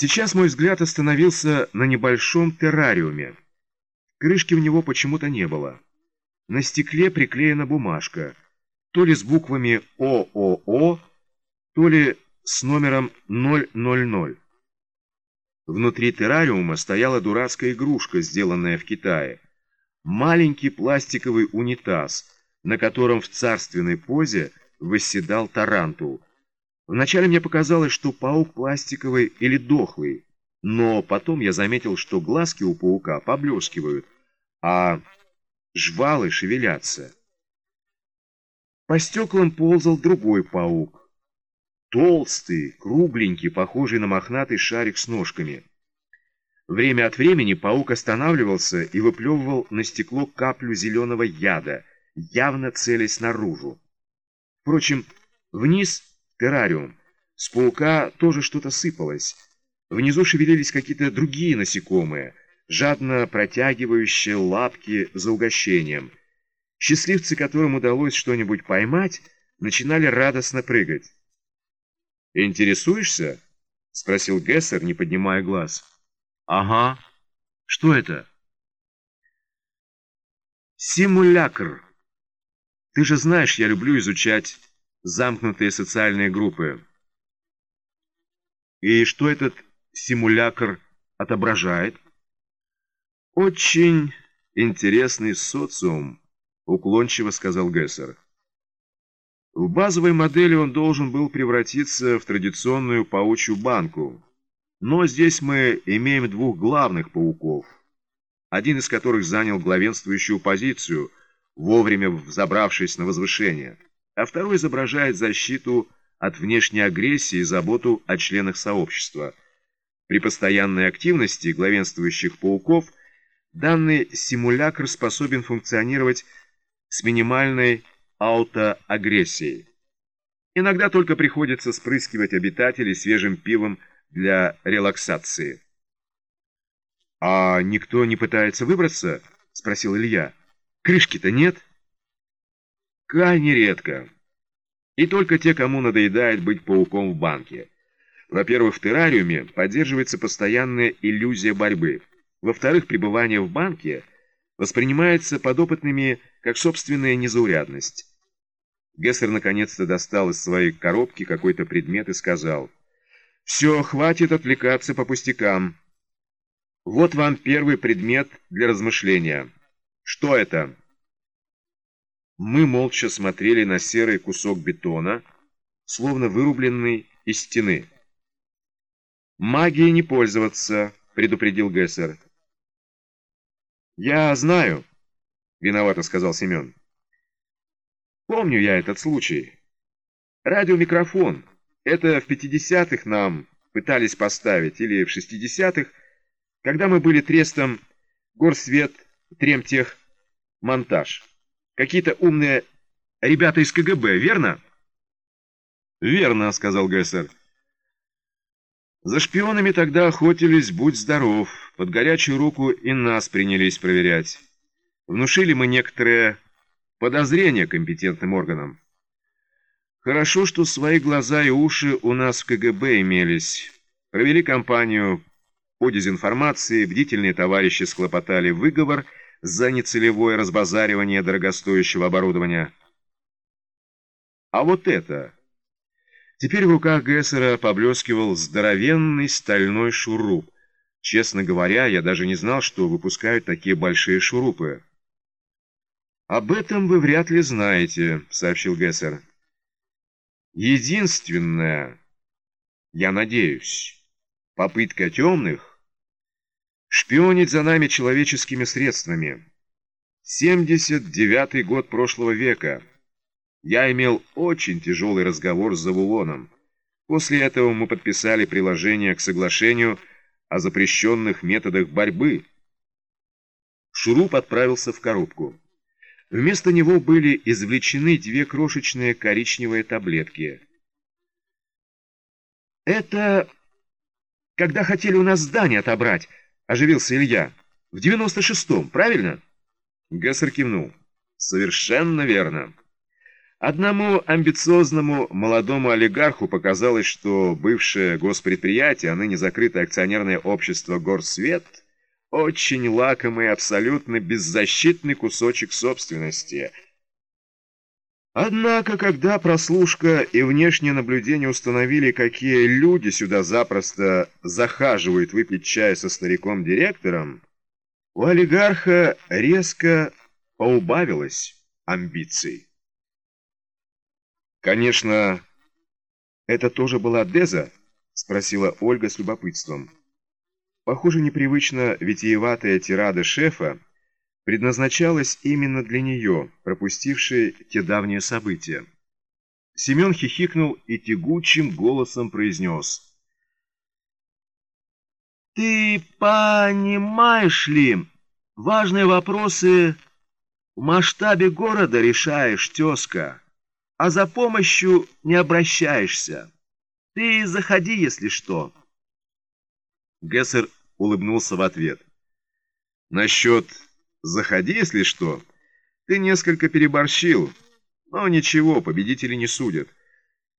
Сейчас мой взгляд остановился на небольшом террариуме. Крышки у него почему-то не было. На стекле приклеена бумажка, то ли с буквами ООО, то ли с номером 000. Внутри террариума стояла дурацкая игрушка, сделанная в Китае. Маленький пластиковый унитаз, на котором в царственной позе восседал тарантул. Вначале мне показалось, что паук пластиковый или дохлый, но потом я заметил, что глазки у паука поблескивают, а жвалы шевелятся. По стеклам ползал другой паук. Толстый, кругленький, похожий на мохнатый шарик с ножками. Время от времени паук останавливался и выплевывал на стекло каплю зеленого яда, явно целясь наружу. Впрочем, вниз террариум. С паука тоже что-то сыпалось. Внизу шевелились какие-то другие насекомые, жадно протягивающие лапки за угощением. Счастливцы, которым удалось что-нибудь поймать, начинали радостно прыгать. «Интересуешься?» — спросил Гессер, не поднимая глаз. «Ага. Что это?» «Симулякр. Ты же знаешь, я люблю изучать замкнутые социальные группы. И что этот симулякр отображает? Очень интересный социум, уклончиво сказал Гессер. В базовой модели он должен был превратиться в традиционную паучью банку. Но здесь мы имеем двух главных пауков, один из которых занял главенствующую позицию, вовремя взобравшись на возвышение а второй изображает защиту от внешней агрессии и заботу о членах сообщества. При постоянной активности главенствующих пауков данный симулякр способен функционировать с минимальной аутоагрессией. Иногда только приходится спрыскивать обитателей свежим пивом для релаксации. «А никто не пытается выбраться?» — спросил Илья. «Крышки-то нет?» Крайне редко. И только те, кому надоедает быть пауком в банке. Во-первых, в террариуме поддерживается постоянная иллюзия борьбы. Во-вторых, пребывание в банке воспринимается подопытными как собственная незаурядность. Гессер наконец-то достал из своей коробки какой-то предмет и сказал, «Все, хватит отвлекаться по пустякам. Вот вам первый предмет для размышления. Что это?» Мы молча смотрели на серый кусок бетона, словно вырубленный из стены. «Магией не пользоваться», — предупредил Гессер. «Я знаю», — виновато сказал Семен. «Помню я этот случай. Радиомикрофон. Это в 50-х нам пытались поставить, или в 60-х, когда мы были трестом Горсвет, Тремтех, Монтаж». Какие-то умные ребята из КГБ, верно? Верно, сказал Гессер. За шпионами тогда охотились, будь здоров. Под горячую руку и нас принялись проверять. Внушили мы некоторые подозрения компетентным органам. Хорошо, что свои глаза и уши у нас в КГБ имелись. Провели кампанию по дезинформации, бдительные товарищи схлопотали выговор — за нецелевое разбазаривание дорогостоящего оборудования. А вот это... Теперь в руках Гессера поблескивал здоровенный стальной шуруп. Честно говоря, я даже не знал, что выпускают такие большие шурупы. «Об этом вы вряд ли знаете», — сообщил Гессер. «Единственное, я надеюсь, попытка темных шпионить за нами человеческими средствами. 79-й год прошлого века. Я имел очень тяжелый разговор с Завулоном. После этого мы подписали приложение к соглашению о запрещенных методах борьбы. Шуруп отправился в коробку. Вместо него были извлечены две крошечные коричневые таблетки. «Это когда хотели у нас здание отобрать», оживился Илья. В девяносто шестом, правильно? Гессер кивнул. Совершенно верно. Одному амбициозному молодому олигарху показалось, что бывшее госпредприятие, а ныне закрытое акционерное общество «Горсвет» очень лакомый, абсолютно беззащитный кусочек собственности. Однако, когда прослушка и внешнее наблюдение установили, какие люди сюда запросто захаживают выпить чай со стариком-директором, у олигарха резко поубавилось амбиций. «Конечно, это тоже была Деза?» — спросила Ольга с любопытством. Похоже, непривычно витиеватая тирада шефа предназначалась именно для нее, пропустившей те давние события. Семен хихикнул и тягучим голосом произнес. «Ты понимаешь ли, важные вопросы в масштабе города решаешь, тезка» а за помощью не обращаешься. Ты заходи, если что. Гессер улыбнулся в ответ. Насчет «заходи, если что» ты несколько переборщил, но ничего, победители не судят.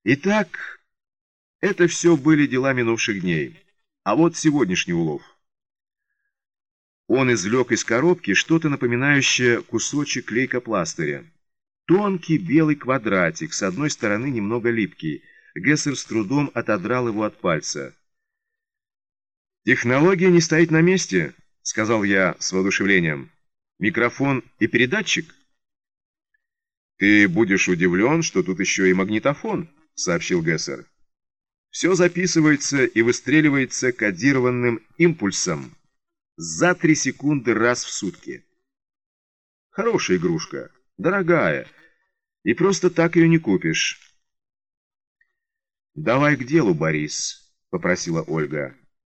Итак, это все были дела минувших дней. А вот сегодняшний улов. Он извлек из коробки что-то напоминающее кусочек клейкопластыря. Тонкий белый квадратик, с одной стороны немного липкий. Гессер с трудом отодрал его от пальца. «Технология не стоит на месте», — сказал я с воодушевлением. «Микрофон и передатчик?» «Ты будешь удивлен, что тут еще и магнитофон», — сообщил Гессер. «Все записывается и выстреливается кодированным импульсом за три секунды раз в сутки. Хорошая игрушка, дорогая». И просто так ее не купишь. «Давай к делу, Борис», — попросила Ольга.